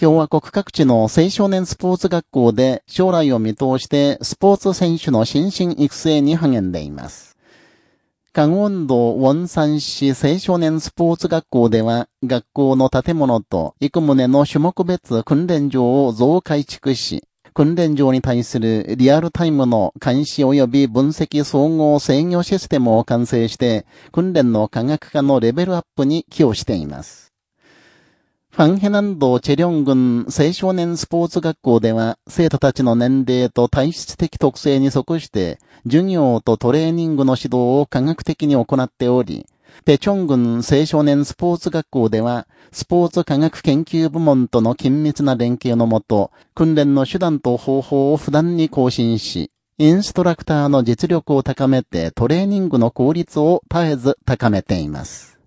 共和国各地の青少年スポーツ学校で将来を見通してスポーツ選手の心身育成に励んでいます。関温道ウォンサン市青少年スポーツ学校では、学校の建物と幾棟の種目別訓練場を増改築し、訓練場に対するリアルタイムの監視及び分析総合制御システムを完成して、訓練の科学化のレベルアップに寄与しています。ファンヘナンドチェリョン郡青少年スポーツ学校では、生徒たちの年齢と体質的特性に即して、授業とトレーニングの指導を科学的に行っており、ペチョン郡青少年スポーツ学校では、スポーツ科学研究部門との緊密な連携のもと、訓練の手段と方法を不断に更新し、インストラクターの実力を高めてトレーニングの効率を絶えず高めています。